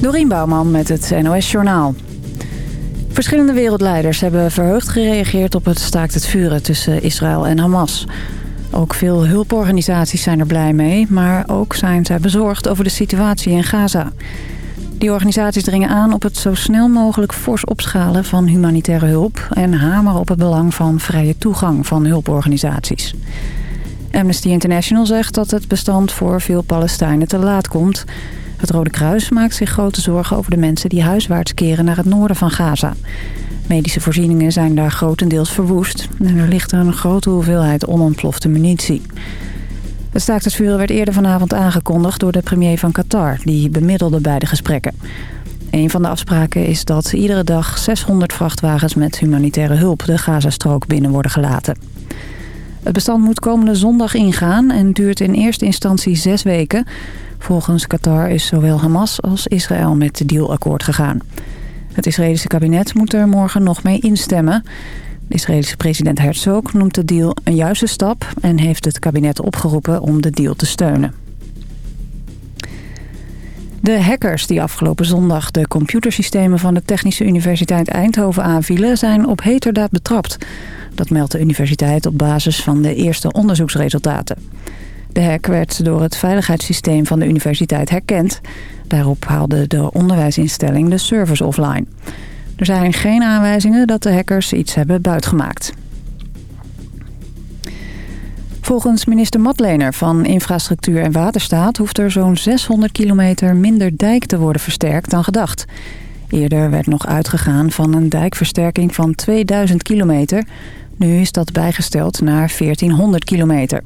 Dorien Bouwman met het NOS Journaal. Verschillende wereldleiders hebben verheugd gereageerd op het staakt het vuren tussen Israël en Hamas. Ook veel hulporganisaties zijn er blij mee, maar ook zijn zij bezorgd over de situatie in Gaza. Die organisaties dringen aan op het zo snel mogelijk fors opschalen van humanitaire hulp... en hameren op het belang van vrije toegang van hulporganisaties. Amnesty International zegt dat het bestand voor veel Palestijnen te laat komt. Het Rode Kruis maakt zich grote zorgen over de mensen die huiswaarts keren naar het noorden van Gaza. Medische voorzieningen zijn daar grotendeels verwoest en er ligt een grote hoeveelheid onontplofte munitie. Het staakt het vuren werd eerder vanavond aangekondigd door de premier van Qatar, die bemiddelde bij de gesprekken. Een van de afspraken is dat iedere dag 600 vrachtwagens met humanitaire hulp de Gazastrook binnen worden gelaten. Het bestand moet komende zondag ingaan en duurt in eerste instantie zes weken. Volgens Qatar is zowel Hamas als Israël met de deal akkoord gegaan. Het Israëlische kabinet moet er morgen nog mee instemmen. De Israëlische president Herzog noemt de deal een juiste stap... en heeft het kabinet opgeroepen om de deal te steunen. De hackers die afgelopen zondag de computersystemen van de Technische Universiteit Eindhoven aanvielen... zijn op heterdaad betrapt. Dat meldt de universiteit op basis van de eerste onderzoeksresultaten. De hack werd door het veiligheidssysteem van de universiteit herkend. Daarop haalde de onderwijsinstelling de servers offline. Er zijn geen aanwijzingen dat de hackers iets hebben buitgemaakt. Volgens minister Matlener van Infrastructuur en Waterstaat... hoeft er zo'n 600 kilometer minder dijk te worden versterkt dan gedacht. Eerder werd nog uitgegaan van een dijkversterking van 2000 kilometer. Nu is dat bijgesteld naar 1400 kilometer.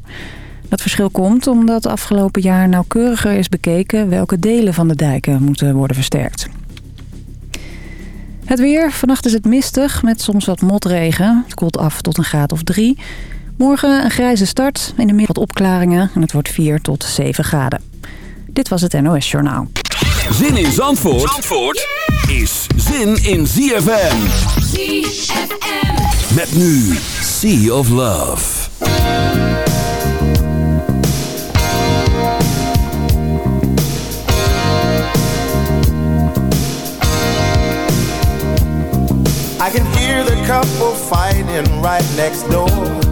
Dat verschil komt omdat afgelopen jaar nauwkeuriger is bekeken... welke delen van de dijken moeten worden versterkt. Het weer. Vannacht is het mistig met soms wat motregen. Het koelt af tot een graad of drie. Morgen een grijze start. In de middag wat opklaringen. En het wordt 4 tot 7 graden. Dit was het NOS Journaal. Zin in Zandvoort, Zandvoort is zin in ZFM. ZFM. Met nu Sea of Love. I can hear the couple fighting right next door.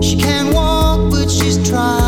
She can't walk, but she's trying.